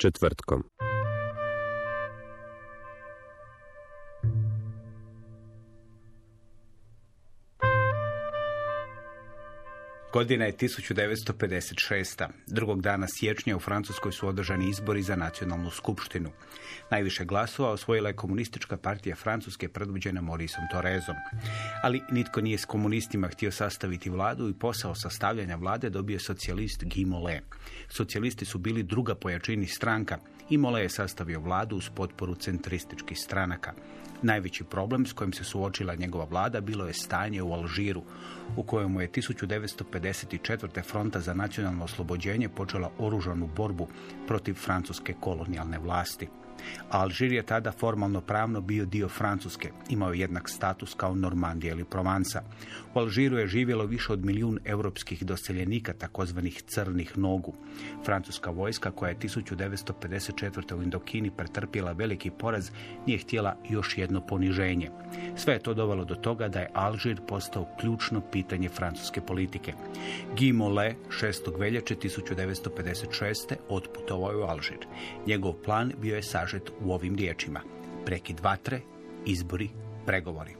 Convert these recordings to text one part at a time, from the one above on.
Četvrtkom. Godina je 1956. Drugog dana siječnja u Francuskoj su održani izbori za nacionalnu skupštinu. Najviše glasova osvojila je komunistička partija Francuske predvođena Morisom Torezom. Ali nitko nije s komunistima htio sastaviti vladu i posao sastavljanja vlade dobio je socijalist Guy Mollet. Socijalisti su bili druga po jačini stranka i Mollet je sastavio vladu uz potporu centrističkih stranaka. Najveći problem s kojim se suočila njegova vlada bilo je stanje u Alžiru, u kojemu je 1954. fronta za nacionalno oslobođenje počela oružanu borbu protiv francuske kolonijalne vlasti. Alžir je tada formalno pravno bio dio Francuske, imao je jednak status kao Normandija ili Provansa. U Alžiru je živjelo više od milijun europskih doseljenika, takozvanih crnih nogu. Francuska vojska koja je 1954. u Indokini pretrpjela veliki poraz nije htjela još jedno poniženje. Sve je to dovelo do toga da je Alžir postao ključno pitanje francuske politike. Guy Mollet 6. veljače 1956. otputovao je u Alžir. Njegov plan bio je sažet u ovim riječima. Prekid vatre, izbori, pregovori.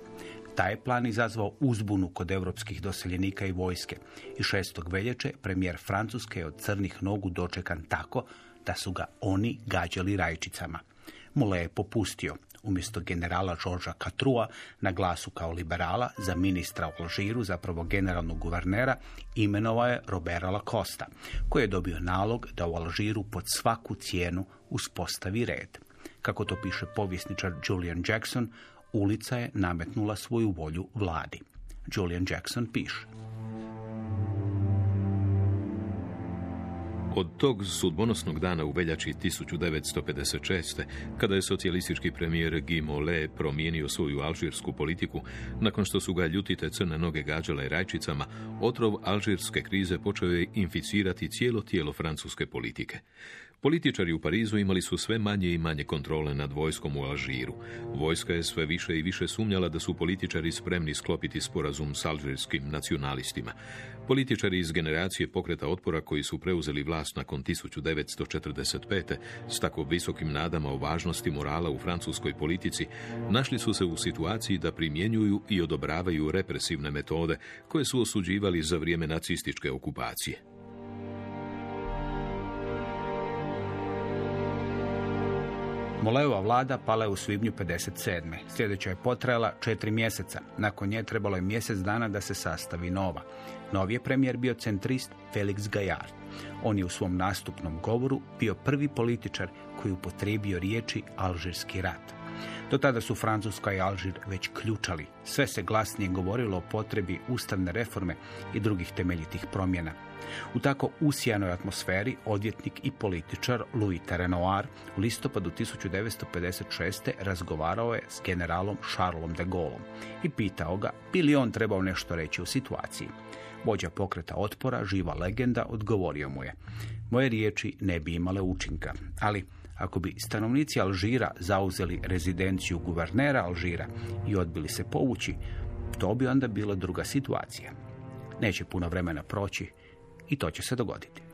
Taj plan izazvao uzbunu kod europskih doseljenika i vojske. I 6. veljače premijer Francuske je od crnih nogu dočekan tako da su ga oni gađali rajčicama. Mole je popustio. Umjesto generala Georgea Catrua na glasu kao liberala za ministra u Alžiru, zapravo generalnog guvernera, imenovao je Roberta Lacosta, koji je dobio nalog da u Alžiru pod svaku cijenu uspostavi red. Kako to piše povjesničar Julian Jackson, ulica je nametnula svoju volju vladi. Julian Jackson piše. Od tog sudbonosnog dana u veljači 1956. kada je socijalistički premijer Guy Mollet promijenio svoju alžirsku politiku, nakon što su ga ljutite crne noge gađale rajčicama, otrov alžirske krize počeo je inficirati cijelo tijelo francuske politike. Političari u Parizu imali su sve manje i manje kontrole nad vojskom u Alžiru. Vojska je sve više i više sumnjala da su političari spremni sklopiti sporazum s alžirskim nacionalistima. Političari iz generacije pokreta otpora koji su preuzeli vlast nakon 1945. s tako visokim nadama o važnosti morala u francuskoj politici, našli su se u situaciji da primjenjuju i odobravaju represivne metode koje su osuđivali za vrijeme nacističke okupacije. Moleova vlada pala je u svibnju 57. Sljedeća je potrajala četiri mjeseca. Nakon nje trebalo je mjesec dana da se sastavi nova. Novi je premijer bio centrist Felix Gajard. On je u svom nastupnom govoru bio prvi političar koji upotrijebio riječi Alžirski rat. Do tada su Francuska i Alžir već ključali. Sve se glasnije govorilo o potrebi ustavne reforme i drugih temeljitih promjena. U tako usijanoj atmosferi odvjetnik i političar Louis Terrenoir u listopadu 1956. razgovarao je s generalom Charlesom de Gaulleom i pitao ga bi li on trebao nešto reći u situaciji. Vođa pokreta otpora, živa legenda, odgovorio mu je. Moje riječi ne bi imale učinka, ali ako bi stanovnici Alžira zauzeli rezidenciju guvernera Alžira i odbili se povući, to bi onda bila druga situacija. Neće puno vremena proći i to će se dogoditi.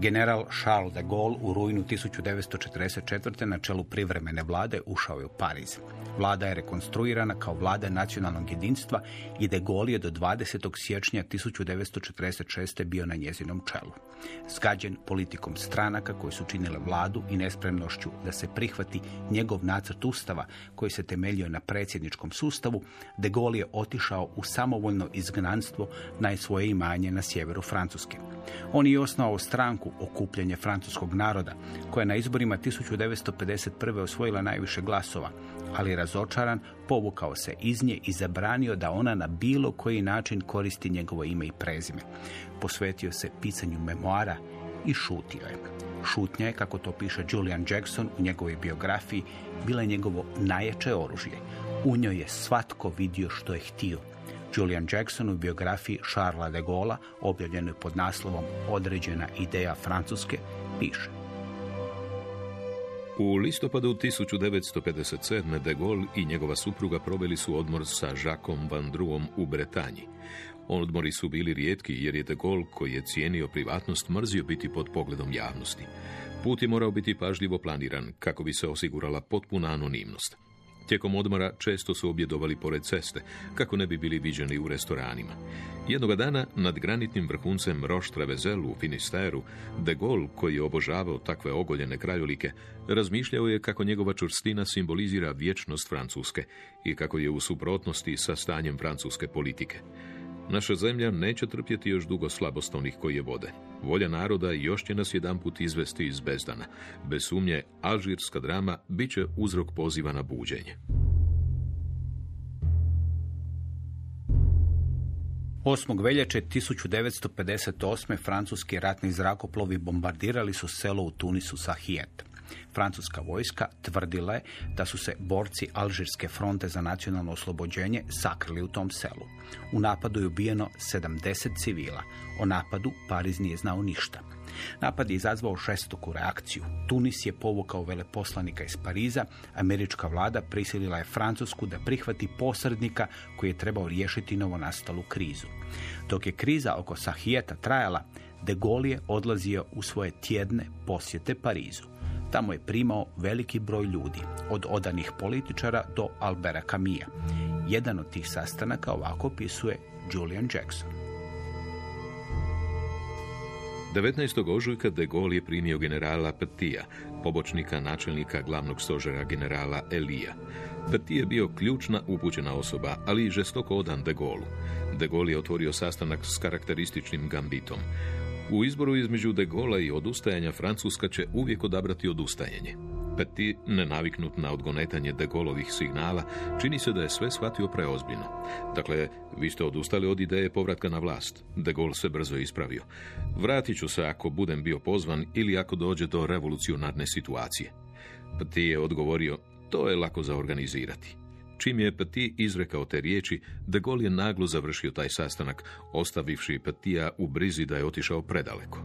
General Charles de Gaulle u rujnu 1944. na čelu privremene vlade ušao je u Pariz. Vlada je rekonstruirana kao vlada nacionalnog jedinstva i de Gaulle je do 20. siječnja 1946. bio na njezinom čelu. Zgađen politikom stranaka koji su činile vladu i nespremnošću da se prihvati njegov nacrt ustava koji se temeljio na predsjedničkom sustavu, de Gaulle je otišao u samovoljno izgnanstvo na svoje imanje na sjeveru Francuske. On je osnovao stranku Okupljanje francuskog naroda, koja je na izborima 1951. osvojila najviše glasova, ali razočaran povukao se iz nje i zabranio da ona na bilo koji način koristi njegovo ime i prezime. Posvetio se pisanju memoara i šutio je. Šutnja je, kako to piše Julian Jackson u njegovoj biografiji, bila je njegovo najjače oružje. U njoj je svatko vidio što je htio. Julian Jackson u biografiji Charlesa de Gaulle, objavljenoj pod naslovom Određena ideja Francuske, piše. U listopadu 1957. de Gaulle i njegova supruga proveli su odmor sa Jacques Van Druom u Bretanji. Odmori su bili rijetki jer je de Gaulle, koji je cijenio privatnost, mrzio biti pod pogledom javnosti. Put je morao biti pažljivo planiran kako bi se osigurala potpuna anonimnost. Tijekom odmora često su objedovali pored ceste, kako ne bi bili viđeni u restoranima. Jednoga dana, nad granitnim vrhuncem Trevezel u Finisteru, de Gaulle, koji je obožavao takve ogoljene krajolike, razmišljao je kako njegova čvrstina simbolizira vječnost Francuske i kako je u suprotnosti sa stanjem francuske politike. Naša zemlja neće trpjeti još dugo slabost onih koji je vode. Volja naroda još će nas jedanput izvesti iz bezdana. Bez sumnje, alžirska drama bit će uzrok poziva na buđenje. 8. veljače 1958. francuski ratni zrakoplovi bombardirali su selo u Tunisu Sahijet. Francuska vojska tvrdila je da su se borci Alžirske fronte za nacionalno oslobođenje sakrili u tom selu. U napadu je ubijeno 70 civila. O napadu Pariz nije znao ništa. Napad je izazvao šestoku reakciju. Tunis je povukao veleposlanika iz Pariza, američka vlada prisilila je Francusku da prihvati posrednika koji je trebao riješiti novonastalu krizu. Dok je kriza oko Sahijeta trajala, de Gaulle je odlazio u svoje tjedne posjete Parizu. Tamo je primao veliki broj ljudi, od odanih političara do Albera Camilla. Jedan od tih sastanaka ovako opisuje Julian Jackson. 19. ožujka de Gaulle je primio generala Petija, pobočnika načelnika glavnog stožera generala Elija. Petit je bio ključna upućena osoba, ali i žestoko odan de Gaulle. De Gaulle je otvorio sastanak s karakterističnim gambitom. U izboru između de Gaulle i odustajanja Francuska će uvijek odabrati odustajanje. Petit, nenaviknut na odgonetanje de Gaulleovih signala, čini se da je sve shvatio preozbiljno. Dakle, vi ste odustali od ideje povratka na vlast. De Gaulle se brzo ispravio. Vratit ću se ako budem bio pozvan ili ako dođe do revolucionarne situacije. Petit je odgovorio, to je lako za organizirati. Čim je Petit izrekao te riječi, de Gaulle je naglo završio taj sastanak, ostavivši Petija u brizi da je otišao predaleko.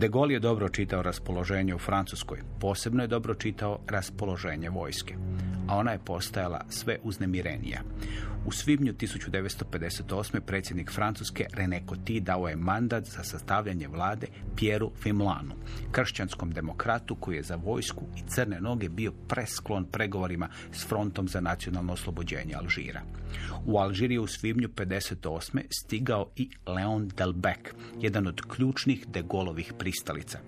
De Gaulle je dobro čitao raspoloženje u Francuskoj, posebno je dobro čitao raspoloženje vojske, a ona je postajala sve uznemirenija. U svibnju 1958. predsjednik Francuske René Coty dao je mandat za sastavljanje vlade Pieru Fimlanu, kršćanskom demokratu koji je za vojsku i crne noge bio presklon pregovorima s frontom za nacionalno oslobođenje Alžira. U Alžiriju u svibnju 58. stigao i Leon Delbec, jedan od ključnih de Golovih pristalica.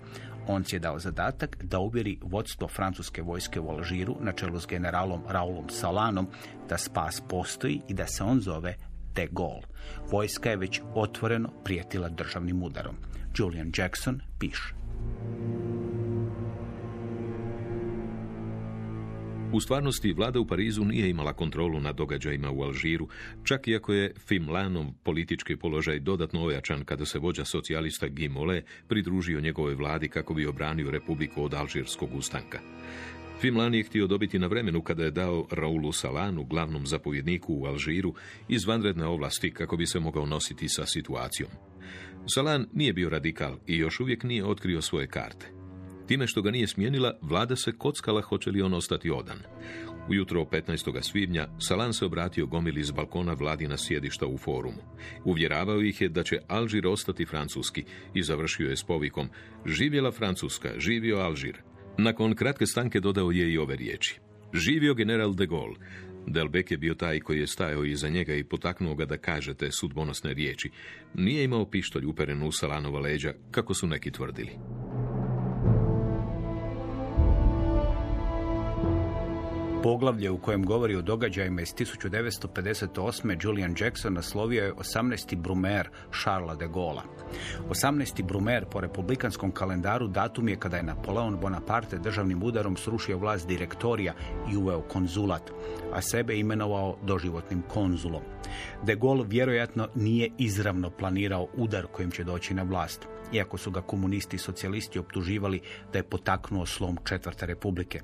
On si je dao zadatak da uvjeri vodstvo francuske vojske u Alžiru na čelu s generalom Raulom Salanom da spas postoji i da se on zove de Gaulle. Vojska je već otvoreno prijetila državnim udarom. Julian Jackson piše. U stvarnosti, vlada u Parizu nije imala kontrolu nad događajima u Alžiru, čak i ako je Fimlanov politički položaj dodatno ojačan kada se vođa socijalista Guy Mollet pridružio njegovoj vladi kako bi obranio republiku od alžirskog ustanka. Fimlan je htio dobiti na vremenu kada je dao Raulu Salanu, glavnom zapovjedniku u Alžiru, izvanredne ovlasti kako bi se mogao nositi sa situacijom. Salan nije bio radikal i još uvijek nije otkrio svoje karte. Time što ga nije smijenila, vlada se kockala hoće li on ostati odan. Ujutro 15. svibnja Salan se obratio gomili iz balkona vladina sjedišta u forumu. Uvjeravao ih je da će Alžir ostati francuski i završio je s povikom Živjela Francuska, živio Alžir. Nakon kratke stanke dodao je i ove riječi. Živio general de Gaulle. Delbek je bio taj koji je stajao iza njega i potaknuo ga da kaže te sudbonosne riječi. Nije imao pištolj uperen u Salanova leđa, kako su neki tvrdili. Poglavlje u kojem govori o događajima iz 1958. Julian Jackson naslovio je 18. Brumer Charles de Gaulle. 18. Brumer po republikanskom kalendaru datum je kada je Napoleon Bonaparte državnim udarom srušio vlast direktorija i uveo konzulat, a sebe imenovao doživotnim konzulom. De Gaulle vjerojatno nije izravno planirao udar kojim će doći na vlast iako su ga komunisti i socijalisti optuživali da je potaknuo slom Četvrte republike.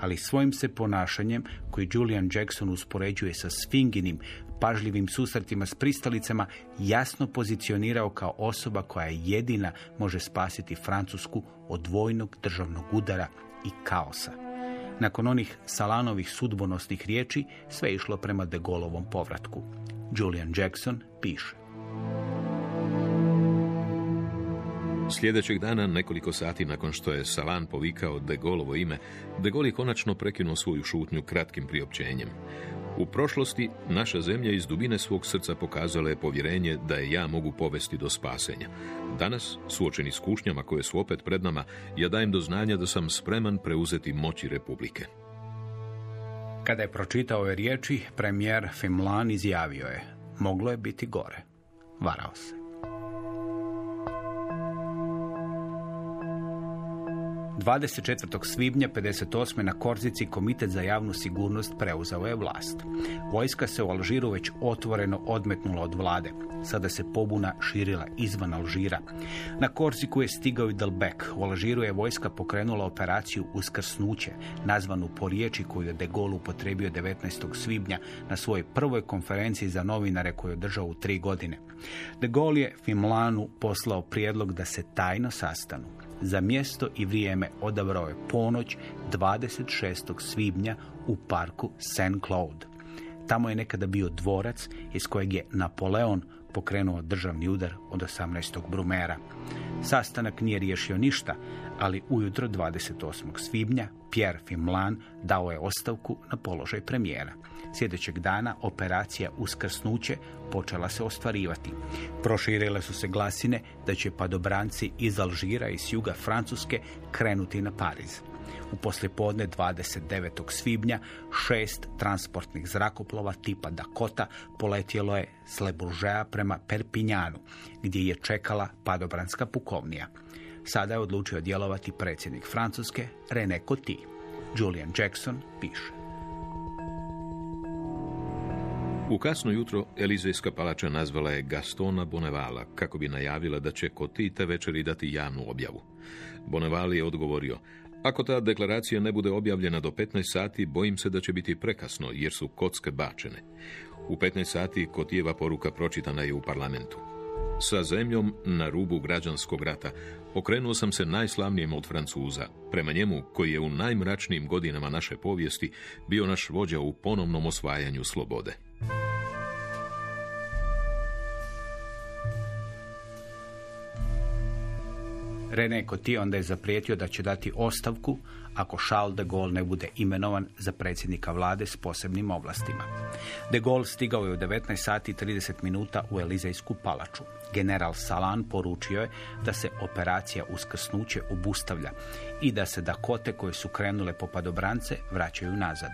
Ali svojim se ponašanjem, koji Julian Jackson uspoređuje sa Sfinginim, pažljivim susretima s pristalicama, jasno pozicionirao kao osoba koja jedina može spasiti Francusku od vojnog državnog udara i kaosa. Nakon onih Salanovih sudbonosnih riječi, sve išlo prema De Gaulleovom povratku. Julian Jackson piše. Sljedećeg dana, nekoliko sati nakon što je Salan povikao De Gaulovo ime, De je konačno prekinuo svoju šutnju kratkim priopćenjem. U prošlosti naša zemlja iz dubine svog srca pokazala je povjerenje da je ja mogu povesti do spasenja. Danas, suočeni s kušnjama koje su opet pred nama, ja dajem do znanja da sam spreman preuzeti moći Republike. Kada je pročitao ove riječi, premijer Fimlan izjavio je, moglo je biti gore. Varao se. 24. svibnja 58. na Korzici Komitet za javnu sigurnost preuzeo je vlast. Vojska se u Alžiru već otvoreno odmetnula od vlade. Sada se pobuna širila izvan Alžira. Na Korziku je stigao i Delbek. U Alžiru je vojska pokrenula operaciju Uskrsnuće, nazvanu po riječi koju je De Gaulle upotrebio 19. svibnja na svojoj prvoj konferenciji za novinare koju je držao u tri godine. De Gaulle je Fimlanu poslao prijedlog da se tajno sastanu. Za mjesto i vrijeme odabrao je ponoć 26. svibnja u parku Saint Claude. Tamo je nekada bio dvorac iz kojeg je Napoleon pokrenuo državni udar od 18. Brumera. Sastanak nije riješio ništa, ali ujutro 28. svibnja Pierre Fimlan dao je ostavku na položaj premijera. Sljedećeg dana operacija Uskrsnuće počela se ostvarivati. Proširile su se glasine da će padobranci iz Alžira i s juga Francuske krenuti na Pariz. U poslijepodne 29. svibnja šest transportnih zrakoplova tipa Dakota poletjelo je s Le prema Perpinjanu, gdje je čekala padobranska pukovnija. Sada je odlučio djelovati predsjednik Francuske René Coty. Julian Jackson piše. U kasno jutro Elizejska palača nazvala je Gastona Bonevala kako bi najavila da će Coty te večeri dati javnu objavu. Boneval je odgovorio, ako ta deklaracija ne bude objavljena do 15 sati, bojim se da će biti prekasno, jer su kocke bačene. U 15 sati Kotijeva poruka pročitana je u parlamentu. Sa zemljom na rubu građanskog rata okrenuo sam se najslavnijem od Francuza, prema njemu koji je u najmračnijim godinama naše povijesti bio naš vođa u ponovnom osvajanju slobode. René Coty onda je zaprijetio da će dati ostavku ako Charles de Gaulle ne bude imenovan za predsjednika vlade s posebnim ovlastima. De Gaulle stigao je u 19 sati 30 minuta u Elizejsku palaču. General Salan poručio je da se operacija uskrsnuće obustavlja i da se Dakote koje su krenule po padobrance vraćaju nazad.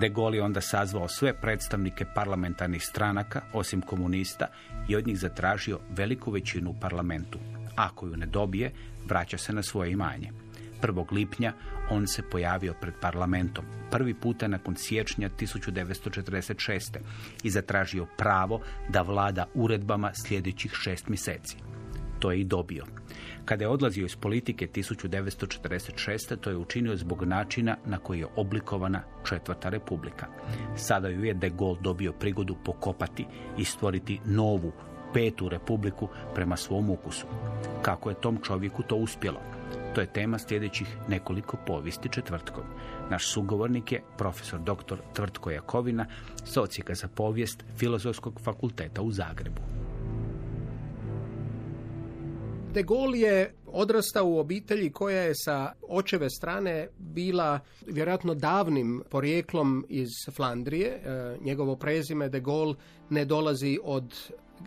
De Gaulle je onda sazvao sve predstavnike parlamentarnih stranaka, osim komunista, i od njih zatražio veliku većinu parlamentu. Ako ju ne dobije, vraća se na svoje imanje. 1. lipnja on se pojavio pred parlamentom, prvi puta nakon siječnja 1946. i zatražio pravo da vlada uredbama sljedećih šest mjeseci. To je i dobio. Kada je odlazio iz politike 1946. to je učinio zbog načina na koji je oblikovana Četvrta republika. Sada ju je de Gaulle dobio prigodu pokopati i stvoriti novu petu republiku prema svom ukusu. Kako je tom čovjeku to uspjelo? To je tema sljedećih nekoliko povijesti četvrtkom. Naš sugovornik je profesor dr. Tvrtko Jakovina, socijeka za povijest Filozofskog fakulteta u Zagrebu. De Gaulle je odrastao u obitelji koja je sa očeve strane bila vjerojatno davnim porijeklom iz Flandrije. E, njegovo prezime De Gaulle ne dolazi od,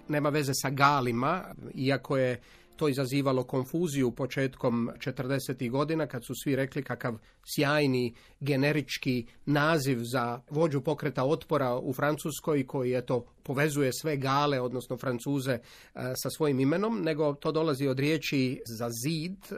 nema veze sa Galima, iako je to izazivalo konfuziju početkom 40. godina kad su svi rekli kakav sjajni generički naziv za vođu pokreta otpora u Francuskoj koji je to povezuje sve gale, odnosno francuze, e, sa svojim imenom, nego to dolazi od riječi za zid e,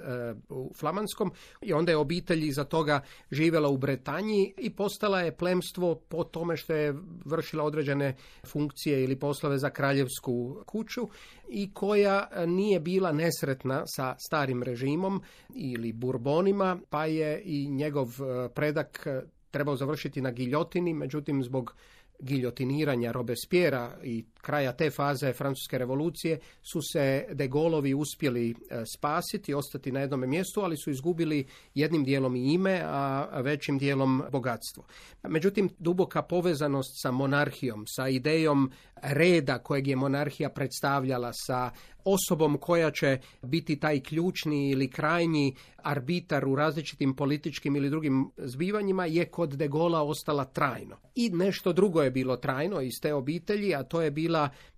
u flamanskom i onda je obitelj iza toga živjela u Bretanji i postala je plemstvo po tome što je vršila određene funkcije ili poslove za kraljevsku kuću i koja nije bila nesretna sa starim režimom ili burbonima, pa je i njegov e, predak trebao završiti na giljotini, međutim zbog giljotiniranja Robespiera i kraja te faze francuske revolucije su se de Gaulovi uspjeli e, spasiti, ostati na jednom mjestu, ali su izgubili jednim dijelom i ime, a većim dijelom bogatstvo. Međutim, duboka povezanost sa monarhijom, sa idejom reda kojeg je monarhija predstavljala, sa osobom koja će biti taj ključni ili krajnji arbitar u različitim političkim ili drugim zbivanjima je kod de Gola ostala trajno. I nešto drugo je bilo trajno iz te obitelji, a to je bila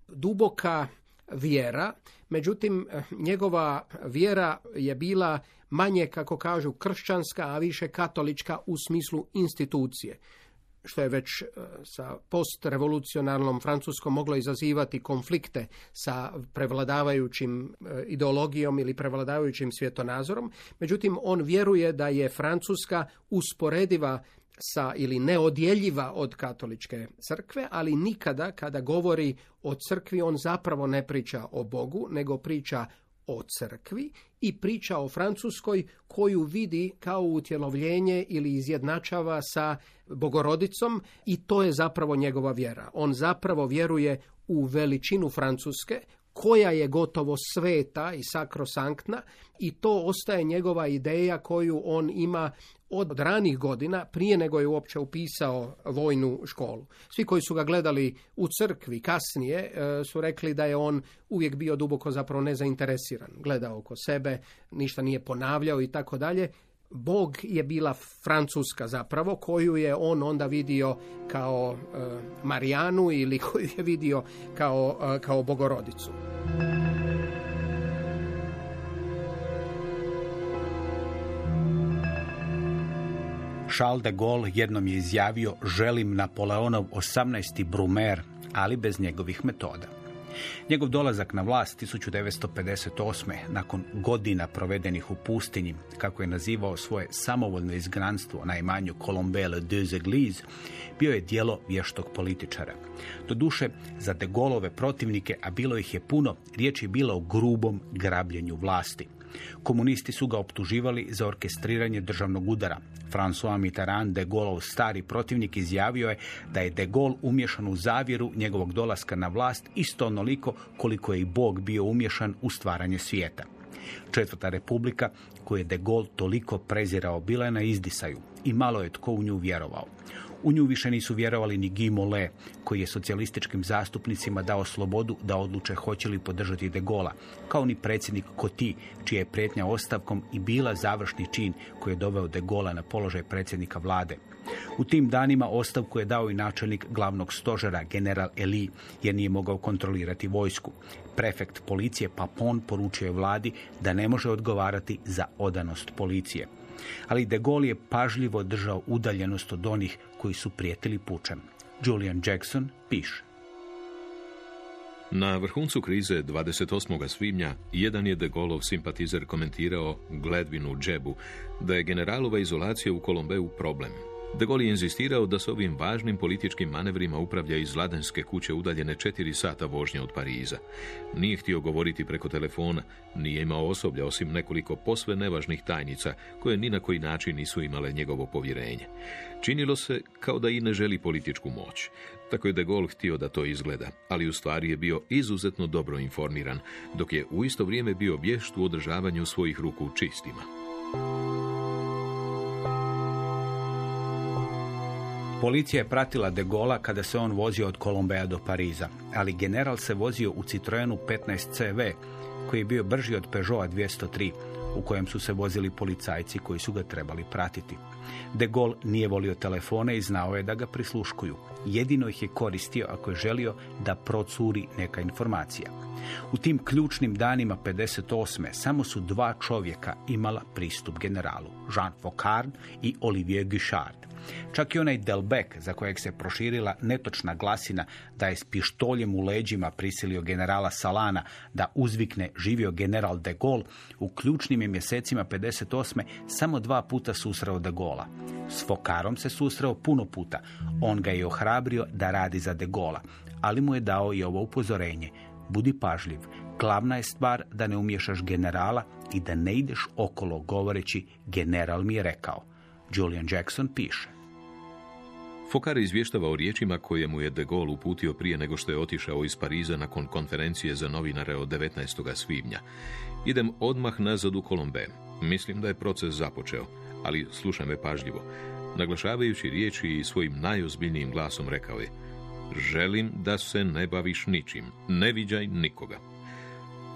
duboka vjera, međutim njegova vjera je bila manje, kako kažu, kršćanska, a više katolička u smislu institucije što je već e, sa postrevolucionarnom Francuskom moglo izazivati konflikte sa prevladavajućim e, ideologijom ili prevladavajućim svjetonazorom. Međutim, on vjeruje da je Francuska usporediva sa ili neodjeljiva od katoličke crkve, ali nikada kada govori o crkvi on zapravo ne priča o Bogu, nego priča o crkvi i priča o Francuskoj koju vidi kao utjelovljenje ili izjednačava sa Bogorodicom i to je zapravo njegova vjera. On zapravo vjeruje u veličinu Francuske koja je gotovo sveta i sakrosanktna i to ostaje njegova ideja koju on ima od ranih godina, prije nego je uopće upisao vojnu školu. Svi koji su ga gledali u crkvi kasnije e, su rekli da je on uvijek bio duboko zapravo nezainteresiran. Gledao oko sebe, ništa nije ponavljao i tako dalje. Bog je bila Francuska zapravo, koju je on onda vidio kao e, Marijanu ili koju je vidio kao, e, kao Bogorodicu. Charles de Gaulle jednom je izjavio želim Napoleonov 18. Brumer, ali bez njegovih metoda. Njegov dolazak na vlast 1958. nakon godina provedenih u pustinji, kako je nazivao svoje samovoljno izgranstvo na imanju Colombelle deux Églises, bio je dijelo vještog političara. Doduše, za de Gaulleove protivnike, a bilo ih je puno, riječ je bila o grubom grabljenju vlasti. Komunisti su ga optuživali za orkestriranje državnog udara. François Mitterrand, de Gaulleov stari protivnik, izjavio je da je de Gaulle umješan u zavjeru njegovog dolaska na vlast isto onoliko koliko je i Bog bio umješan u stvaranje svijeta. Četvrta republika, koju je de Gaulle toliko prezirao, bila je na izdisaju i malo je tko u nju vjerovao. U nju više nisu vjerovali ni Guy Mollet, koji je socijalističkim zastupnicima dao slobodu da odluče hoće li podržati de Gola, kao ni predsjednik Koti, čija je prijetnja ostavkom i bila završni čin koji je doveo de Gola na položaj predsjednika vlade. U tim danima ostavku je dao i načelnik glavnog stožera, general Eli, jer nije mogao kontrolirati vojsku. Prefekt policije Papon poručio je vladi da ne može odgovarati za odanost policije ali de Gaulle je pažljivo držao udaljenost od onih koji su prijetili pučem. Julian Jackson piše. Na vrhuncu krize 28. svibnja jedan je de Gaulleov simpatizer komentirao Gledvinu Džebu da je generalova izolacija u Kolombeu problem. De Gaulle je inzistirao da s ovim važnim političkim manevrima upravlja iz Ladenske kuće udaljene četiri sata vožnje od Pariza. Nije htio govoriti preko telefona, nije imao osoblja osim nekoliko posve nevažnih tajnica koje ni na koji način nisu imale njegovo povjerenje. Činilo se kao da i ne želi političku moć. Tako je de Gaulle htio da to izgleda, ali u stvari je bio izuzetno dobro informiran, dok je u isto vrijeme bio vješt u održavanju svojih ruku čistima. Policija je pratila de Gola kada se on vozio od Kolombeja do Pariza, ali general se vozio u Citroenu 15 CV, koji je bio brži od Peugeota 203, u kojem su se vozili policajci koji su ga trebali pratiti. De Gaulle nije volio telefone i znao je da ga prisluškuju. Jedino ih je koristio ako je želio da procuri neka informacija. U tim ključnim danima 58. samo su dva čovjeka imala pristup generalu, Jean Faucard i Olivier Guichard. Čak i onaj Delbek, za kojeg se proširila netočna glasina da je s pištoljem u leđima prisilio generala Salana da uzvikne živio general de Gaulle, u ključnim je mjesecima 58. samo dva puta susreo de Gola. S Fokarom se susreo puno puta. On ga je ohrabrio da radi za de Gola, ali mu je dao i ovo upozorenje. Budi pažljiv. Glavna je stvar da ne umješaš generala i da ne ideš okolo govoreći general mi je rekao. Julian Jackson piše. Fokar izvještava o riječima koje mu je de Gaulle uputio prije nego što je otišao iz Pariza nakon konferencije za novinare od 19. svibnja. Idem odmah nazad u Kolombe. Mislim da je proces započeo, ali slušaj me pažljivo. Naglašavajući riječi i svojim najozbiljnijim glasom rekao je Želim da se ne baviš ničim, ne viđaj nikoga.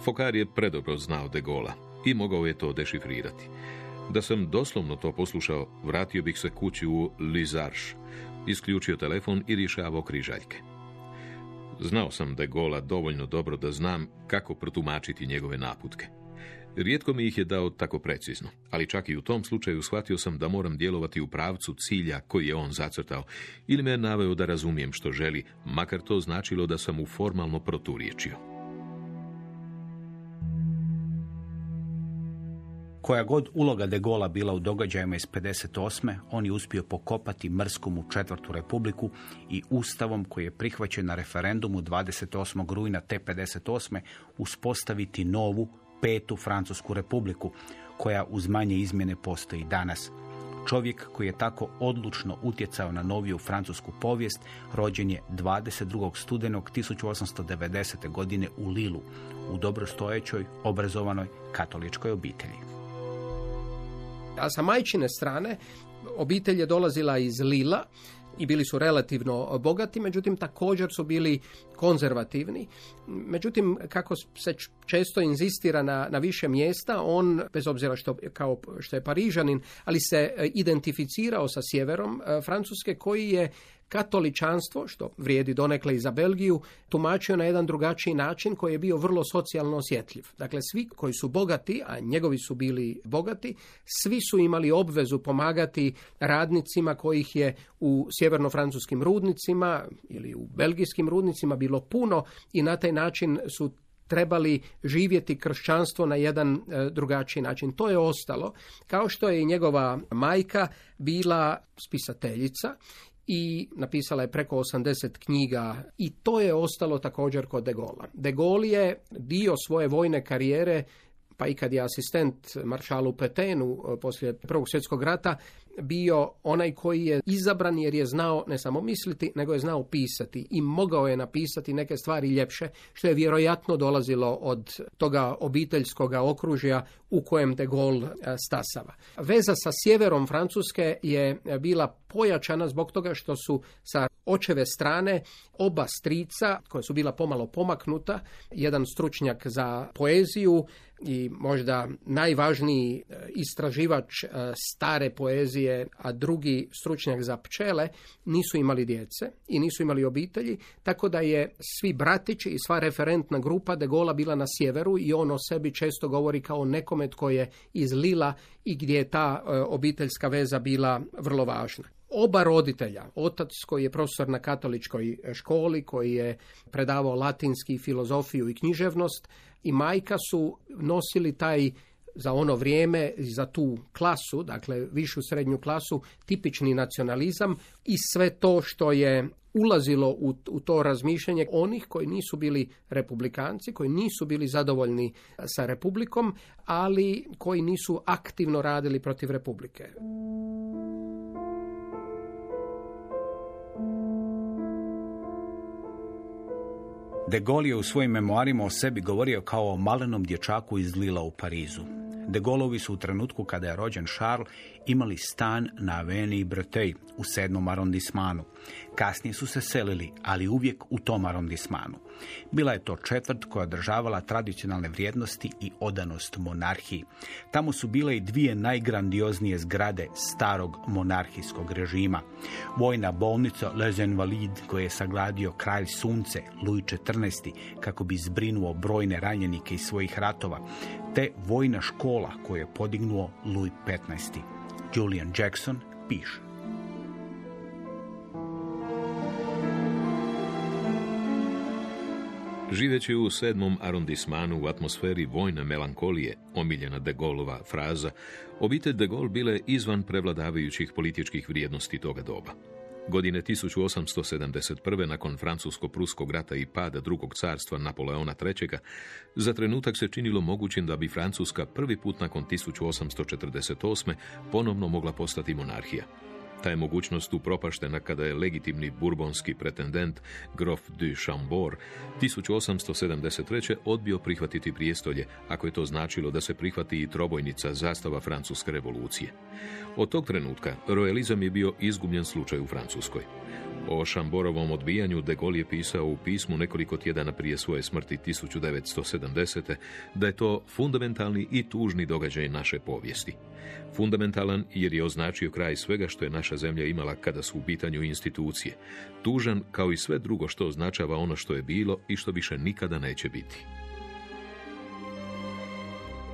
Fokar je predobro znao de Gola i mogao je to dešifrirati. Da sam doslovno to poslušao, vratio bih se kući u Lizarš, isključio telefon i rješavao križaljke. Znao sam da je Gola dovoljno dobro da znam kako protumačiti njegove naputke. Rijetko mi ih je dao tako precizno, ali čak i u tom slučaju shvatio sam da moram djelovati u pravcu cilja koji je on zacrtao ili me naveo da razumijem što želi, makar to značilo da sam mu formalno proturječio. Koja god uloga de Gola bila u događajima iz 58. on je uspio pokopati Mrskom u četvrtu republiku i ustavom koji je prihvaćen na referendumu 28. rujna te 58. uspostaviti novu petu Francusku republiku koja uz manje izmjene postoji danas. Čovjek koji je tako odlučno utjecao na noviju francusku povijest rođen je 22. studenog 1890. godine u Lilu, u dobrostojećoj, obrazovanoj katoličkoj obitelji. A sa majčine strane obitelj je dolazila iz Lila i bili su relativno bogati, međutim također su bili konzervativni. Međutim, kako se često inzistira na, na više mjesta, on, bez obzira što, kao, što je Parižanin, ali se identificirao sa sjeverom e, Francuske koji je katoličanstvo, što vrijedi donekle i za Belgiju, tumačio na jedan drugačiji način koji je bio vrlo socijalno osjetljiv. Dakle, svi koji su bogati, a njegovi su bili bogati, svi su imali obvezu pomagati radnicima kojih je u sjeverno-francuskim rudnicima ili u belgijskim rudnicima bilo puno i na taj način su trebali živjeti kršćanstvo na jedan e, drugačiji način. To je ostalo, kao što je i njegova majka bila spisateljica i napisala je preko 80 knjiga i to je ostalo također kod De Gaulle. De Gaulle je dio svoje vojne karijere pa i kad je asistent maršalu Petenu e, poslije Prvog svjetskog rata bio onaj koji je izabran jer je znao ne samo misliti, nego je znao pisati i mogao je napisati neke stvari ljepše, što je vjerojatno dolazilo od toga obiteljskog okružja u kojem de Gaulle e, stasava. Veza sa sjeverom Francuske je bila pojačana zbog toga što su sa očeve strane oba strica, koja su bila pomalo pomaknuta, jedan stručnjak za poeziju i možda najvažniji e, istraživač e, stare poezije, a drugi stručnjak za pčele, nisu imali djece i nisu imali obitelji, tako da je svi bratići i sva referentna grupa de Gola bila na sjeveru i on o sebi često govori kao nekome tko je iz Lila i gdje je ta e, obiteljska veza bila vrlo važna. Oba roditelja, otac koji je profesor na katoličkoj školi, koji je predavao latinski, filozofiju i književnost i majka su nosili taj za ono vrijeme i za tu klasu, dakle višu srednju klasu, tipični nacionalizam i sve to što je ulazilo u, u to razmišljanje onih koji nisu bili republikanci, koji nisu bili zadovoljni sa republikom, ali koji nisu aktivno radili protiv republike. De Gaulle je u svojim memoarima o sebi govorio kao o malenom dječaku iz Lila u Parizu. De Gaulleovi su u trenutku kada je rođen Charles imali stan na Aveni Breteuil u sedmom arondismanu. Kasnije su se selili, ali uvijek u tom arondismanu. Bila je to četvrt koja održavala tradicionalne vrijednosti i odanost monarhiji. Tamo su bile i dvije najgrandioznije zgrade starog monarhijskog režima. Vojna bolnica Les Invalides koje je sagladio kralj sunce Louis XIV kako bi zbrinuo brojne ranjenike iz svojih ratova, te vojna škola koju je podignuo Louis XV. Julian Jackson piše. Živeći u sedmom arondismanu u atmosferi vojne melankolije, omiljena de Gaulleova fraza, obitelj de Gaulle bile izvan prevladavajućih političkih vrijednosti toga doba. Godine 1871. nakon francusko-pruskog rata i pada drugog carstva Napoleona III. za trenutak se činilo mogućim da bi Francuska prvi put nakon 1848. ponovno mogla postati monarhija. Ta je mogućnost upropaštena kada je legitimni burbonski pretendent grof du Chambord 1873. odbio prihvatiti prijestolje, ako je to značilo da se prihvati i trobojnica zastava Francuske revolucije. Od tog trenutka royalizam je bio izgubljen slučaj u Francuskoj. O Šamborovom odbijanju de Gaulle je pisao u pismu nekoliko tjedana prije svoje smrti 1970. da je to fundamentalni i tužni događaj naše povijesti. Fundamentalan jer je označio kraj svega što je naša zemlja imala kada su u pitanju institucije. Tužan kao i sve drugo što označava ono što je bilo i što više nikada neće biti.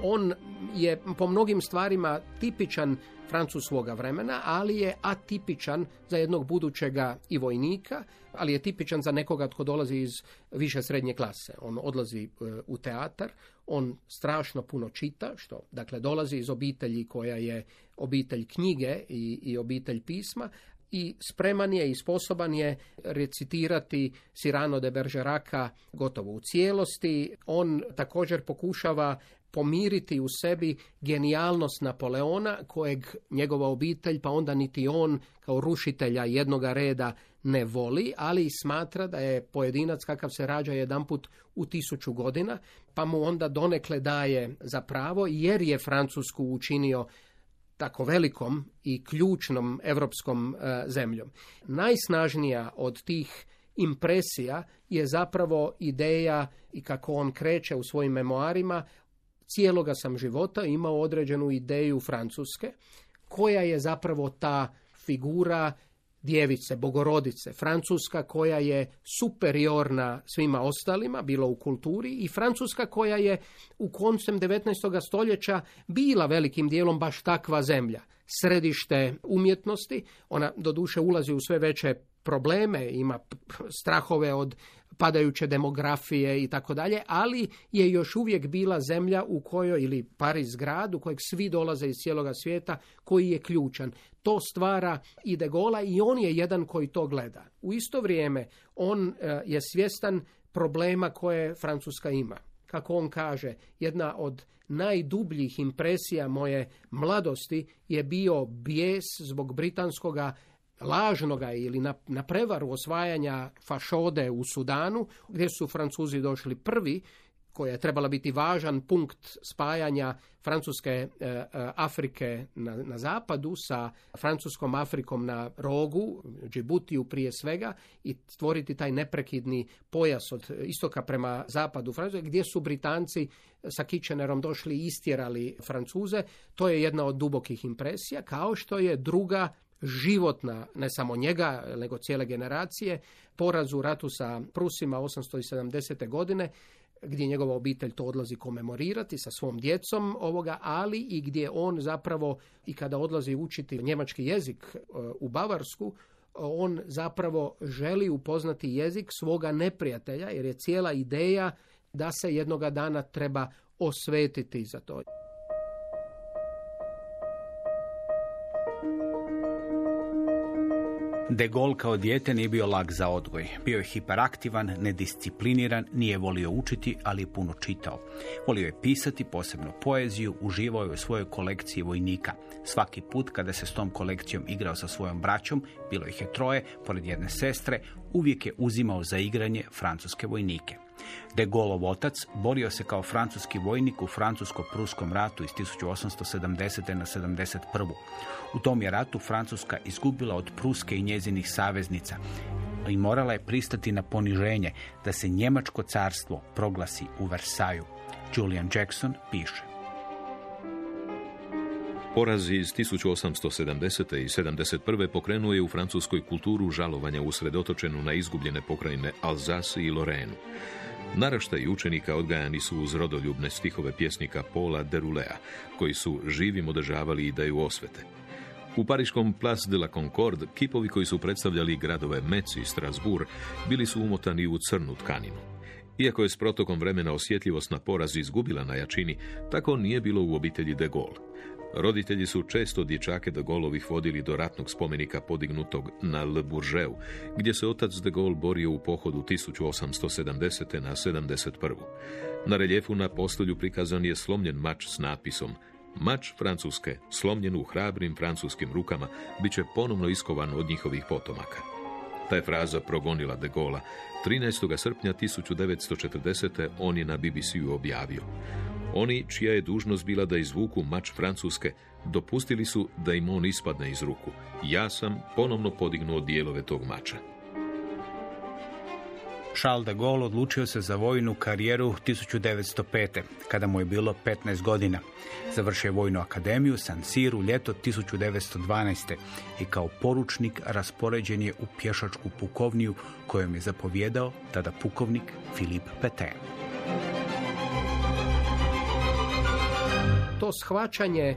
On je po mnogim stvarima tipičan Francus svoga vremena, ali je atipičan za jednog budućega i vojnika, ali je tipičan za nekoga tko dolazi iz više srednje klase. On odlazi e, u teatar, on strašno puno čita, što dakle dolazi iz obitelji koja je obitelj knjige i, i obitelj pisma, i spreman je i sposoban je recitirati Sirano de Bergeraka gotovo u cijelosti. On također pokušava pomiriti u sebi genijalnost Napoleona kojeg njegova obitelj pa onda niti on kao rušitelja jednoga reda ne voli, ali smatra da je pojedinac kakav se rađa jedanput u tisuću godina, pa mu onda donekle daje za pravo jer je Francusku učinio tako velikom i ključnom europskom e, zemljom. Najsnažnija od tih impresija je zapravo ideja i kako on kreće u svojim memoarima cijeloga sam života imao određenu ideju Francuske, koja je zapravo ta figura djevice, bogorodice, Francuska koja je superiorna svima ostalima, bilo u kulturi, i Francuska koja je u koncem 19. stoljeća bila velikim dijelom baš takva zemlja. Središte umjetnosti, ona doduše ulazi u sve veće probleme, ima strahove od padajuće demografije i tako dalje, ali je još uvijek bila zemlja u kojoj, ili Pariz grad, u kojeg svi dolaze iz cijeloga svijeta, koji je ključan. To stvara i de Gola i on je jedan koji to gleda. U isto vrijeme on e, je svjestan problema koje Francuska ima. Kako on kaže, jedna od najdubljih impresija moje mladosti je bio bijes zbog britanskoga lažnoga ili na, na prevaru osvajanja fašode u Sudanu, gdje su Francuzi došli prvi, koja je trebala biti važan punkt spajanja Francuske e, e, Afrike na, na zapadu sa Francuskom Afrikom na rogu, Džibutiju prije svega i stvoriti taj neprekidni pojas od istoka prema zapadu Francuske, gdje su Britanci sa Kitchenerom došli i istjerali Francuze. To je jedna od dubokih impresija, kao što je druga životna, ne samo njega, nego cijele generacije, poraz u ratu sa Prusima 870. godine, gdje njegova obitelj to odlazi komemorirati sa svom djecom ovoga, ali i gdje on zapravo i kada odlazi učiti njemački jezik e, u Bavarsku, on zapravo želi upoznati jezik svoga neprijatelja, jer je cijela ideja da se jednoga dana treba osvetiti za to. De Gaulle kao dijete nije bio lag za odgoj. Bio je hiperaktivan, nediscipliniran, nije volio učiti, ali je puno čitao. Volio je pisati, posebno poeziju, uživao je u svojoj kolekciji vojnika. Svaki put kada se s tom kolekcijom igrao sa svojom braćom, bilo ih je troje, pored jedne sestre, uvijek je uzimao za igranje francuske vojnike. De Gaulleov otac borio se kao francuski vojnik u francusko-pruskom ratu iz 1870. na 71. U tom je ratu Francuska izgubila od Pruske i njezinih saveznica i morala je pristati na poniženje da se Njemačko carstvo proglasi u Versaju. Julian Jackson piše. Poraz iz 1870. i 71. pokrenuo je u francuskoj kulturu žalovanja usredotočenu na izgubljene pokrajine Alsace i Lorenu. Naraštaj učenika odgajani su uz rodoljubne stihove pjesnika Paula Derulea, koji su živim održavali ideju osvete. U pariškom Place de la Concorde kipovi koji su predstavljali gradove Metz i Strasbourg bili su umotani u crnu tkaninu. Iako je s protokom vremena osjetljivost na poraz izgubila na jačini, tako nije bilo u obitelji de Gaulle. Roditelji su često dječake de Gaulleovih vodili do ratnog spomenika podignutog na Le Bourgeu, gdje se otac de Gaulle borio u pohodu 1870. na 71. Na reljefu na postolju prikazan je slomljen mač s napisom Mač Francuske, slomljen u hrabrim francuskim rukama, bit će ponovno iskovan od njihovih potomaka. Ta je fraza progonila de Gaulle. 13. srpnja 1940. on je na BBC-u objavio. Oni, čija je dužnost bila da izvuku mač Francuske, dopustili su da im on ispadne iz ruku. Ja sam ponovno podignuo dijelove tog mača. Charles de Gaulle odlučio se za vojnu karijeru 1905. kada mu je bilo 15 godina. Završio je vojnu akademiju San Siru ljeto 1912. i kao poručnik raspoređen je u pješačku pukovniju kojom je zapovjedao tada pukovnik Filip Petain. To shvaćanje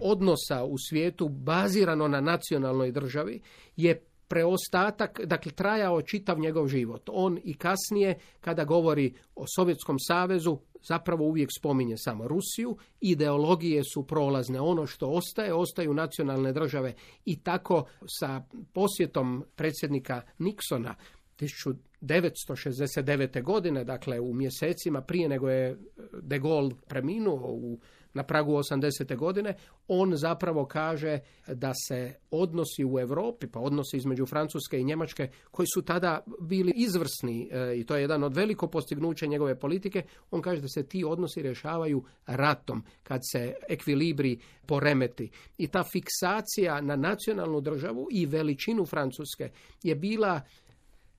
odnosa u svijetu bazirano na nacionalnoj državi je preostatak, dakle trajao čitav njegov život. On i kasnije kada govori o Sovjetskom savezu zapravo uvijek spominje samo Rusiju, ideologije su prolazne, ono što ostaje, ostaju nacionalne države i tako sa posjetom predsjednika Nixona 1969. godine, dakle u mjesecima prije nego je de Gaulle preminuo u na pragu 80. godine, on zapravo kaže da se odnosi u Europi, pa odnosi između Francuske i Njemačke, koji su tada bili izvrsni e, i to je jedan od veliko postignuća njegove politike, on kaže da se ti odnosi rješavaju ratom, kad se ekvilibri poremeti. I ta fiksacija na nacionalnu državu i veličinu Francuske je bila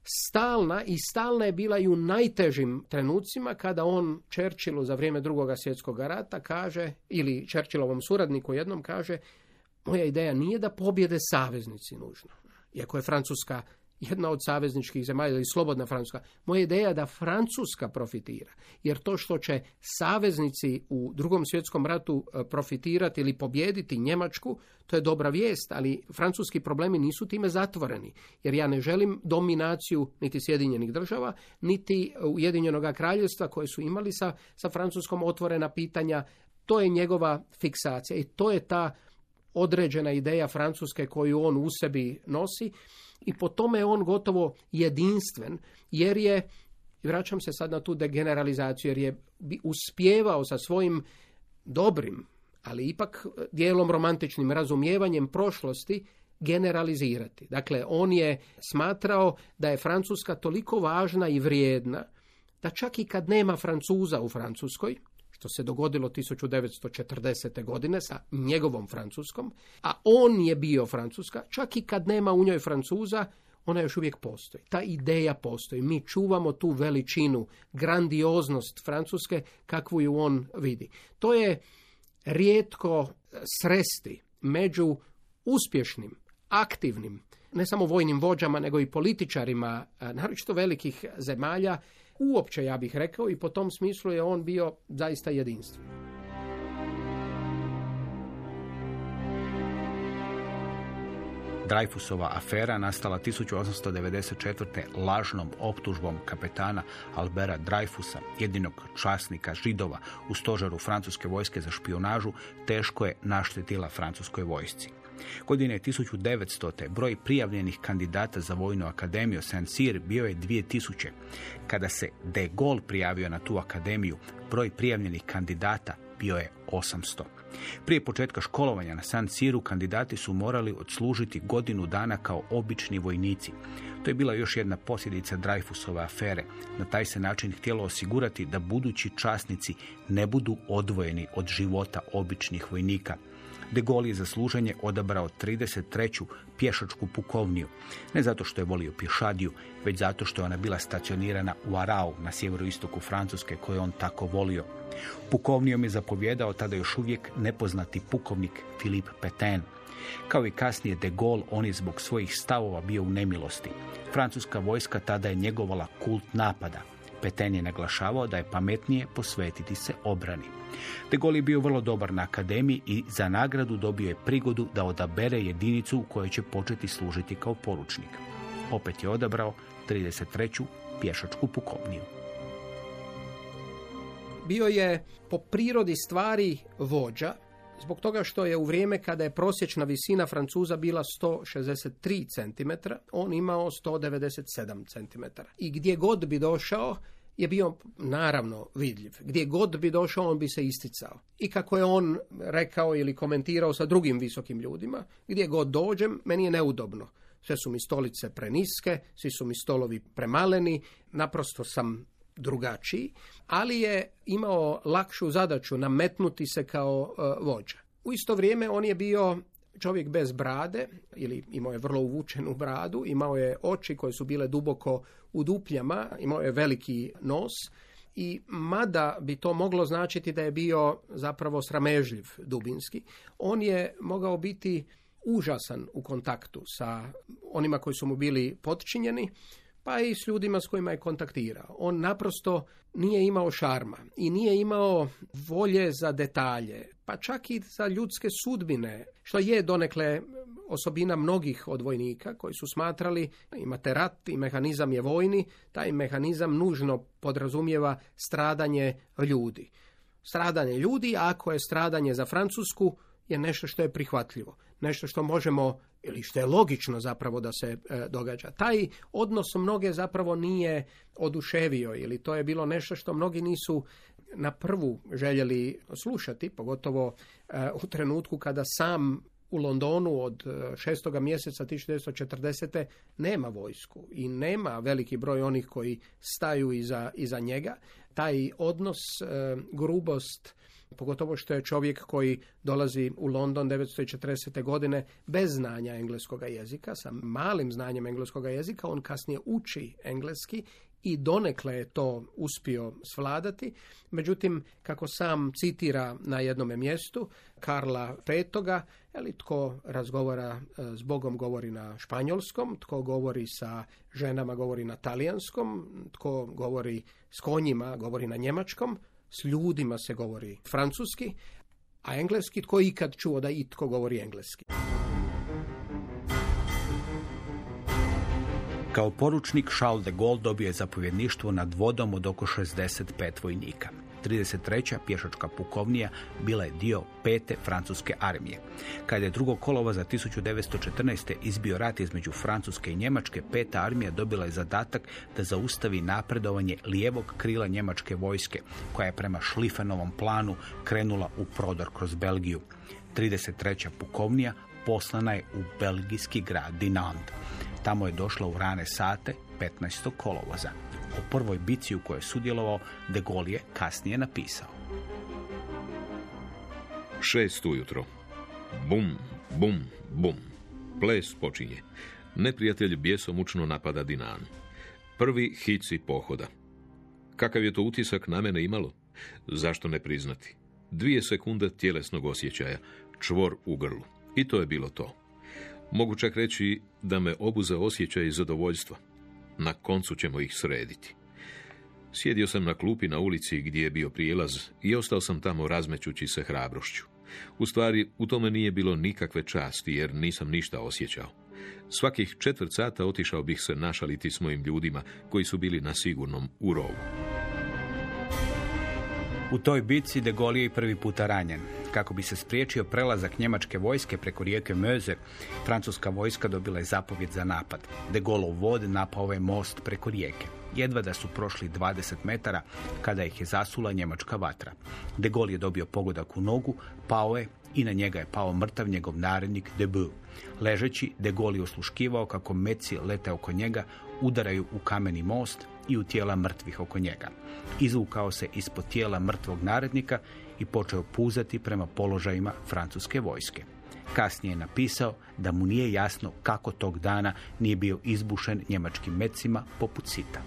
stalna i stalna je bila i u najtežim trenucima kada on Churchillu za vrijeme drugog svjetskog rata kaže, ili Churchillovom suradniku jednom kaže, moja ideja nije da pobjede saveznici nužno. Iako je Francuska jedna od savezničkih zemalja ili slobodna Francuska. Moja ideja je da Francuska profitira. Jer to što će saveznici u drugom svjetskom ratu e, profitirati ili pobijediti Njemačku, to je dobra vijest, ali francuski problemi nisu time zatvoreni. Jer ja ne želim dominaciju niti Sjedinjenih država, niti Ujedinjenog kraljevstva koje su imali sa, sa Francuskom otvorena pitanja. To je njegova fiksacija i to je ta određena ideja Francuske koju on u sebi nosi i po tome je on gotovo jedinstven, jer je, vraćam se sad na tu degeneralizaciju, jer je uspjevao sa svojim dobrim, ali ipak dijelom romantičnim razumijevanjem prošlosti generalizirati. Dakle, on je smatrao da je Francuska toliko važna i vrijedna da čak i kad nema Francuza u Francuskoj, što se dogodilo 1940. godine sa njegovom Francuskom, a on je bio Francuska, čak i kad nema u njoj Francuza, ona još uvijek postoji. Ta ideja postoji. Mi čuvamo tu veličinu, grandioznost Francuske kakvu ju on vidi. To je rijetko sresti među uspješnim, aktivnim, ne samo vojnim vođama, nego i političarima, naročito velikih zemalja, uopće, ja bih rekao, i po tom smislu je on bio zaista jedinstven. Dreyfusova afera nastala 1894. lažnom optužbom kapetana Albera Dreyfusa, jedinog časnika židova u stožaru francuske vojske za špionažu, teško je naštetila francuskoj vojsci. Godine 1900. broj prijavljenih kandidata za vojnu akademiju Saint Cyr bio je 2000. Kada se de Gaulle prijavio na tu akademiju, broj prijavljenih kandidata bio je 800. Prije početka školovanja na San Siru kandidati su morali odslužiti godinu dana kao obični vojnici. To je bila još jedna posljedica Dreyfusove afere. Na taj se način htjelo osigurati da budući časnici ne budu odvojeni od života običnih vojnika. De Gaulle je za služenje odabrao 33. pješačku pukovniju. Ne zato što je volio pješadiju, već zato što je ona bila stacionirana u Arau na sjeveroistoku Francuske koju on tako volio. Pukovnijom je zapovjedao tada još uvijek nepoznati pukovnik Filip Petain. Kao i kasnije de Gaulle, on je zbog svojih stavova bio u nemilosti. Francuska vojska tada je njegovala kult napada. Petain je naglašavao da je pametnije posvetiti se obrani. De Gaulle je bio vrlo dobar na akademiji i za nagradu dobio je prigodu da odabere jedinicu u kojoj će početi služiti kao poručnik. Opet je odabrao 33. pješačku pukovniju. Bio je po prirodi stvari vođa, zbog toga što je u vrijeme kada je prosječna visina Francuza bila 163 cm, on imao 197 cm. I gdje god bi došao, je bio naravno vidljiv. Gdje god bi došao, on bi se isticao. I kako je on rekao ili komentirao sa drugim visokim ljudima, gdje god dođem, meni je neudobno. Sve su mi stolice preniske, svi su mi stolovi premaleni, naprosto sam drugačiji, ali je imao lakšu zadaću nametnuti se kao uh, vođa. U isto vrijeme on je bio čovjek bez brade, ili imao je vrlo uvučenu bradu, imao je oči koje su bile duboko u dupljama, imao je veliki nos i mada bi to moglo značiti da je bio zapravo sramežljiv dubinski, on je mogao biti užasan u kontaktu sa onima koji su mu bili potčinjeni, pa i s ljudima s kojima je kontaktirao. On naprosto nije imao šarma i nije imao volje za detalje, pa čak i za ljudske sudbine, što je donekle osobina mnogih od vojnika koji su smatrali imate rat i mehanizam je vojni, taj mehanizam nužno podrazumijeva stradanje ljudi. Stradanje ljudi, ako je stradanje za Francusku, je nešto što je prihvatljivo, nešto što možemo ili što je logično zapravo da se e, događa. Taj odnos mnoge zapravo nije oduševio ili to je bilo nešto što mnogi nisu na prvu željeli slušati, pogotovo e, u trenutku kada sam u Londonu od e, šestoga mjeseca 1940. nema vojsku i nema veliki broj onih koji staju iza, iza njega. Taj odnos, grubost, pogotovo što je čovjek koji dolazi u London 1940. godine bez znanja engleskog jezika, sa malim znanjem engleskog jezika, on kasnije uči engleski i donekle je to uspio svladati. Međutim, kako sam citira na jednome mjestu, Karla V. Ali tko razgovara e, s Bogom govori na španjolskom, tko govori sa ženama govori na talijanskom, tko govori s konjima govori na njemačkom, s ljudima se govori francuski, a engleski tko je ikad čuo da itko govori engleski. Kao poručnik Charles de Gaulle dobio je zapovjedništvo nad vodom od oko 65 vojnika. 33. pješačka pukovnija bila je dio pete francuske armije. Kada je drugo kolova za 1914. izbio rat između Francuske i Njemačke, peta armija dobila je zadatak da zaustavi napredovanje lijevog krila njemačke vojske, koja je prema Šlifenovom planu krenula u prodor kroz Belgiju. 33. pukovnija poslana je u belgijski grad Dinant. Tamo je došla u rane sate 15. kolovoza. O prvoj bici u kojoj je sudjelovao de Gaulle je kasnije napisao. Šest ujutro. Bum, bum, bum. Ples počinje. Neprijatelj bjesomučno napada Dinan. Prvi hici pohoda. Kakav je to utisak na mene imalo? Zašto ne priznati? Dvije sekunde tjelesnog osjećaja, čvor u grlu. I to je bilo to. Mogu čak reći da me obuza osjećaj zadovoljstva. Na koncu ćemo ih srediti. Sjedio sam na klupi na ulici gdje je bio prijelaz i ostao sam tamo razmećući se hrabrošću. U stvari, u tome nije bilo nikakve časti jer nisam ništa osjećao. Svakih četvrt sata otišao bih se našaliti s mojim ljudima koji su bili na sigurnom u rovu. U toj bitci de Gaulle je prvi puta ranjen. Kako bi se spriječio prelazak njemačke vojske preko rijeke Möze, francuska vojska dobila je zapovjed za napad. De Gaulle vod napao je most preko rijeke. Jedva da su prošli 20 metara kada ih je zasula njemačka vatra. De Gaulle je dobio pogodak u nogu, pao je i na njega je pao mrtav njegov narednik Debu. Ležeći, De Gaulle je osluškivao kako meci lete oko njega, udaraju u kameni most i u tijela mrtvih oko njega. Izvukao se ispod tijela mrtvog narednika i počeo puzati prema položajima francuske vojske. Kasnije je napisao da mu nije jasno kako tog dana nije bio izbušen njemačkim mecima poput sita.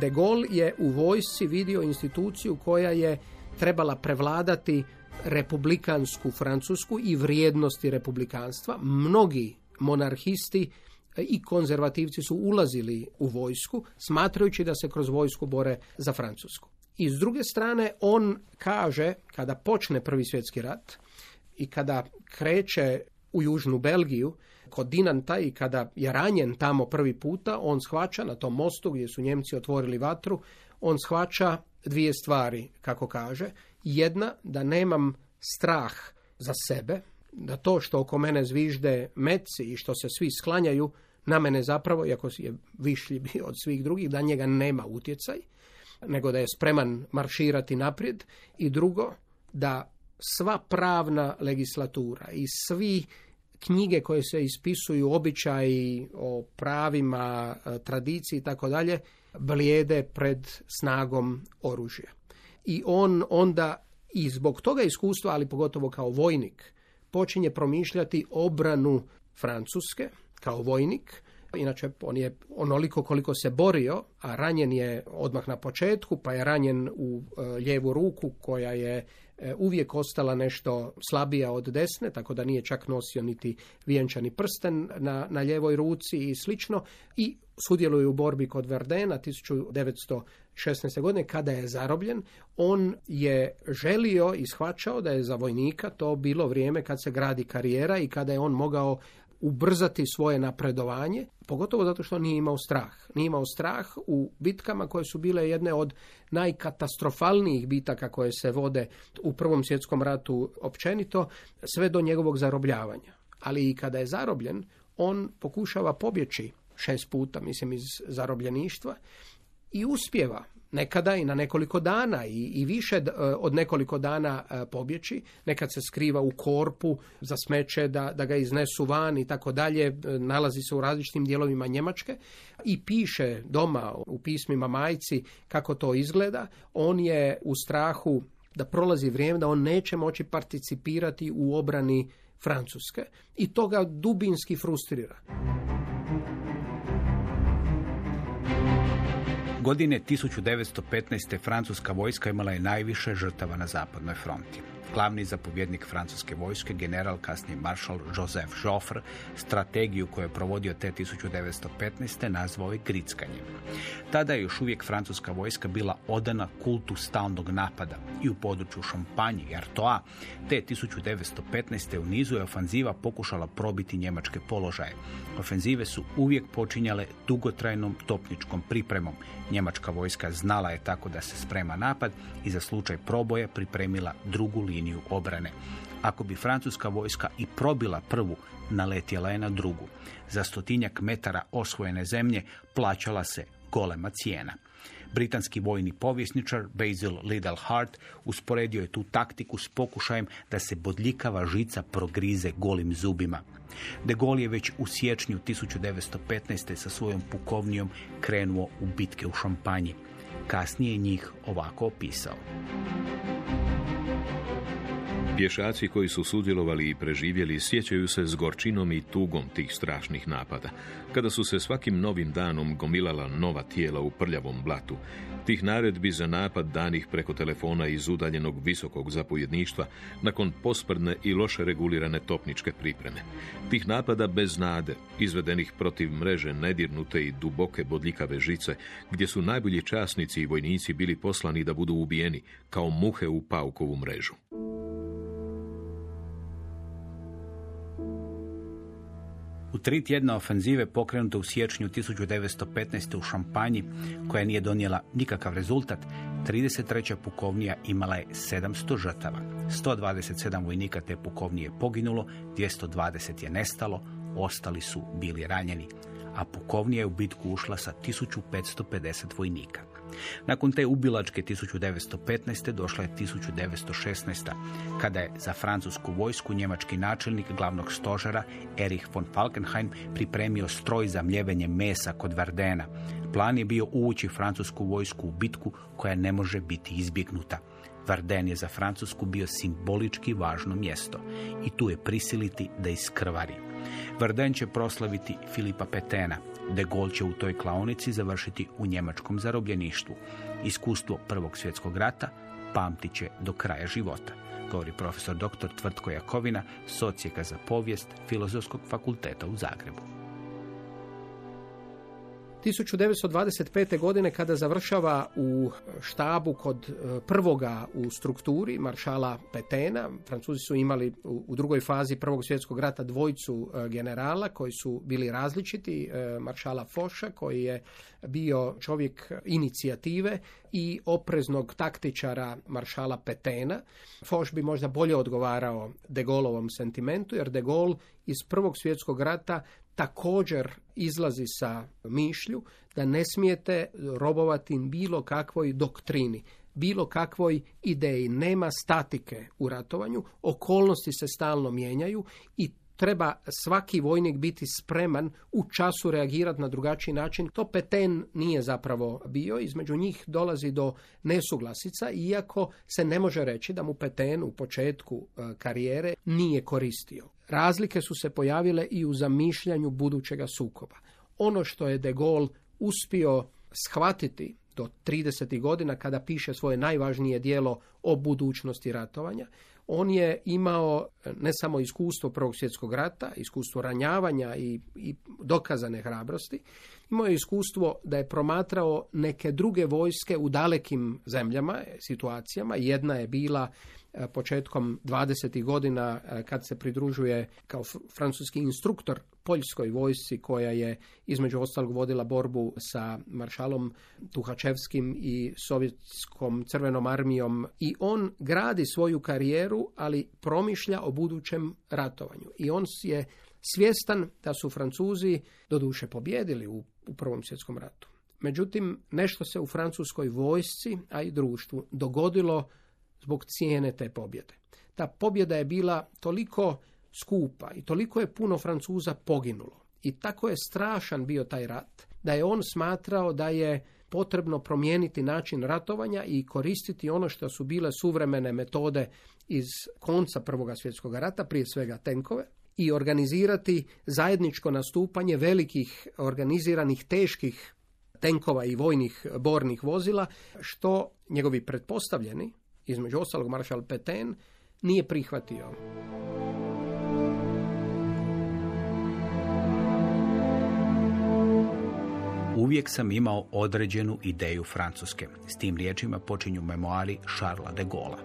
De Gaulle je u vojsci vidio instituciju koja je trebala prevladati republikansku Francusku i vrijednosti republikanstva. Mnogi monarhisti i konzervativci su ulazili u vojsku, smatrajući da se kroz vojsku bore za Francusku. I s druge strane, on kaže, kada počne Prvi svjetski rat i kada kreće u Južnu Belgiju, kod Dinanta i kada je ranjen tamo prvi puta, on shvaća na tom mostu gdje su Njemci otvorili vatru, on shvaća dvije stvari, kako kaže. Jedna, da nemam strah za sebe, da to što oko mene zvižde meci i što se svi sklanjaju, na mene zapravo, iako je višlji bio od svih drugih, da njega nema utjecaj, nego da je spreman marširati naprijed. I drugo, da sva pravna legislatura i svi knjige koje se ispisuju, običaji o pravima, e, tradiciji i tako dalje, blijede pred snagom oružja. I on onda i zbog toga iskustva, ali pogotovo kao vojnik, počinje promišljati obranu Francuske kao vojnik. Inače, on je onoliko koliko se borio, a ranjen je odmah na početku, pa je ranjen u e, lijevu ruku koja je e, uvijek ostala nešto slabija od desne, tako da nije čak nosio niti vijenčani prsten na, na ljevoj ruci i slično. I sudjeluje u borbi kod Verdena 1916. godine kada je zarobljen. On je želio i shvaćao da je za vojnika to bilo vrijeme kad se gradi karijera i kada je on mogao ubrzati svoje napredovanje, pogotovo zato što nije imao strah. Nije imao strah u bitkama koje su bile jedne od najkatastrofalnijih bitaka koje se vode u Prvom svjetskom ratu općenito, sve do njegovog zarobljavanja. Ali i kada je zarobljen, on pokušava pobjeći šest puta, mislim, iz zarobljeništva i uspjeva nekada i na nekoliko dana i, i više e, od nekoliko dana e, pobjeći. Nekad se skriva u korpu za smeće da, da ga iznesu van i tako dalje. E, nalazi se u različitim dijelovima Njemačke i piše doma u pismima majci kako to izgleda. On je u strahu da prolazi vrijeme da on neće moći participirati u obrani Francuske i to ga dubinski frustrira. Godine 1915. francuska vojska imala je najviše žrtava na zapadnoj fronti. Glavni zapovjednik francuske vojske, general kasnije maršal Joseph Joffre, strategiju koju je provodio te 1915. nazvao je grickanjem. Tada je još uvijek francuska vojska bila odana kultu stalnog napada i u području Šampanji i Artoa, te 1915. u nizu je ofanziva pokušala probiti njemačke položaje. Ofenzive su uvijek počinjale dugotrajnom topničkom pripremom. Njemačka vojska znala je tako da se sprema napad i za slučaj proboja pripremila drugu liniju obrane. Ako bi francuska vojska i probila prvu, naletjela je na drugu. Za stotinjak metara osvojene zemlje plaćala se golema cijena. Britanski vojni povjesničar Basil Liddell Hart usporedio je tu taktiku s pokušajem da se bodljikava žica progrize golim zubima. De Gaulle je već u siječnju 1915. sa svojom pukovnijom krenuo u bitke u Šampanji. Kasnije njih ovako opisao. Pješaci koji su sudjelovali i preživjeli sjećaju se s gorčinom i tugom tih strašnih napada. Kada su se svakim novim danom gomilala nova tijela u prljavom blatu, tih naredbi za napad danih preko telefona iz udaljenog visokog zapovjedništva nakon posprdne i loše regulirane topničke pripreme. Tih napada bez nade, izvedenih protiv mreže nedirnute i duboke bodljikave žice, gdje su najbolji časnici i vojnici bili poslani da budu ubijeni kao muhe u paukovu mrežu. Tri tjedna ofenzive pokrenute u siječnju 1915. u Šampanji, koja nije donijela nikakav rezultat, 33. pukovnija imala je 700 žrtava. 127 vojnika te pukovnije je poginulo, 220 je nestalo, ostali su bili ranjeni, a pukovnija je u bitku ušla sa 1550 vojnika. Nakon te ubilačke 1915. došla je 1916. kada je za francusku vojsku njemački načelnik glavnog stožera Erich von Falkenhayn pripremio stroj za mljevenje mesa kod Vardena. Plan je bio uvući francusku vojsku u bitku koja ne može biti izbjegnuta. Varden je za Francusku bio simbolički važno mjesto i tu je prisiliti da iskrvari. Varden će proslaviti Filipa Petena, De Gaulle će u toj klaonici završiti u njemačkom zarobljeništvu. Iskustvo Prvog svjetskog rata pamtit će do kraja života, govori profesor dr. Tvrtko Jakovina, socijeka za povijest Filozofskog fakulteta u Zagrebu. 1925. godine kada završava u štabu kod e, prvoga u strukturi maršala Petena, Francuzi su imali u drugoj fazi Prvog svjetskog rata dvojcu e, generala koji su bili različiti, e, maršala Foša koji je bio čovjek inicijative i opreznog taktičara maršala Petena. Foš bi možda bolje odgovarao De Gaulleovom sentimentu jer De Gaulle iz Prvog svjetskog rata također izlazi sa mišlju da ne smijete robovati bilo kakvoj doktrini, bilo kakvoj ideji. Nema statike u ratovanju, okolnosti se stalno mijenjaju i treba svaki vojnik biti spreman u času reagirati na drugačiji način. To Peten nije zapravo bio, između njih dolazi do nesuglasica, iako se ne može reći da mu Peten u početku e, karijere nije koristio. Razlike su se pojavile i u zamišljanju budućega sukoba. Ono što je de Gaulle uspio shvatiti do 30. godina kada piše svoje najvažnije dijelo o budućnosti ratovanja, on je imao ne samo iskustvo Prvog svjetskog rata, iskustvo ranjavanja i, i dokazane hrabrosti, imao je iskustvo da je promatrao neke druge vojske u dalekim zemljama, situacijama. Jedna je bila početkom 20. godina e, kad se pridružuje kao francuski instruktor poljskoj vojsci koja je između ostalog vodila borbu sa maršalom Tuhačevskim i sovjetskom crvenom armijom i on gradi svoju karijeru ali promišlja o budućem ratovanju i on je svjestan da su Francuzi doduše pobjedili u, u Prvom svjetskom ratu. Međutim, nešto se u francuskoj vojsci, a i društvu dogodilo zbog cijene te pobjede. Ta pobjeda je bila toliko skupa i toliko je puno Francuza poginulo i tako je strašan bio taj rat da je on smatrao da je potrebno promijeniti način ratovanja i koristiti ono što su bile suvremene metode iz konca Prvoga svjetskog rata, prije svega tenkove, i organizirati zajedničko nastupanje velikih organiziranih teških tenkova i vojnih bornih vozila, što njegovi pretpostavljeni između ostalog maršal Petain, nije prihvatio. Uvijek sam imao određenu ideju Francuske. S tim riječima počinju memoari Charlesa de Gaulle.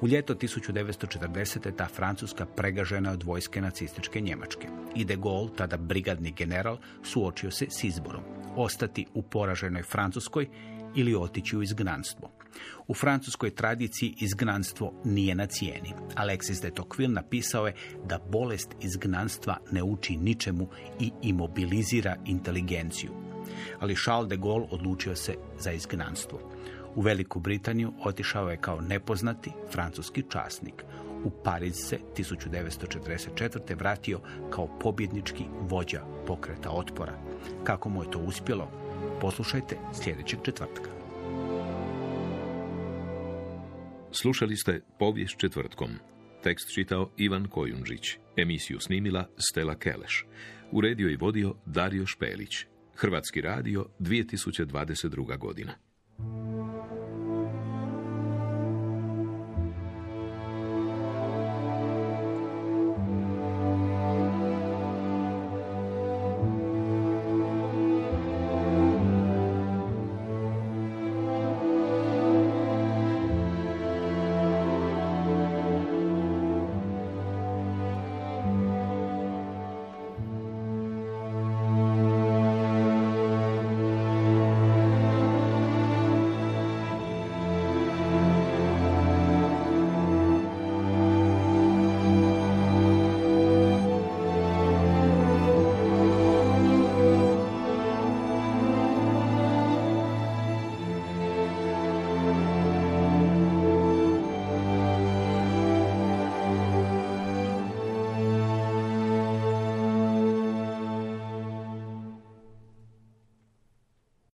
U ljeto 1940. ta Francuska pregažena od vojske nacističke Njemačke. I de Gaulle, tada brigadni general, suočio se s izborom. Ostati u poraženoj Francuskoj ili otići u izgnanstvo. U francuskoj tradiciji izgnanstvo nije na cijeni. Alexis de Tocqueville napisao je da bolest izgnanstva ne uči ničemu i imobilizira inteligenciju. Ali Charles de Gaulle odlučio se za izgnanstvo. U Veliku Britaniju otišao je kao nepoznati francuski časnik. U Pariz se 1944. vratio kao pobjednički vođa pokreta otpora. Kako mu je to uspjelo? Poslušajte sljedećeg četvrtka. Slušali ste Povijest četvrtkom. Tekst čitao Ivan Kojundžić. Emisiju snimila Stela Keleš. Uredio i vodio Dario Špelić. Hrvatski radio 2022. godina.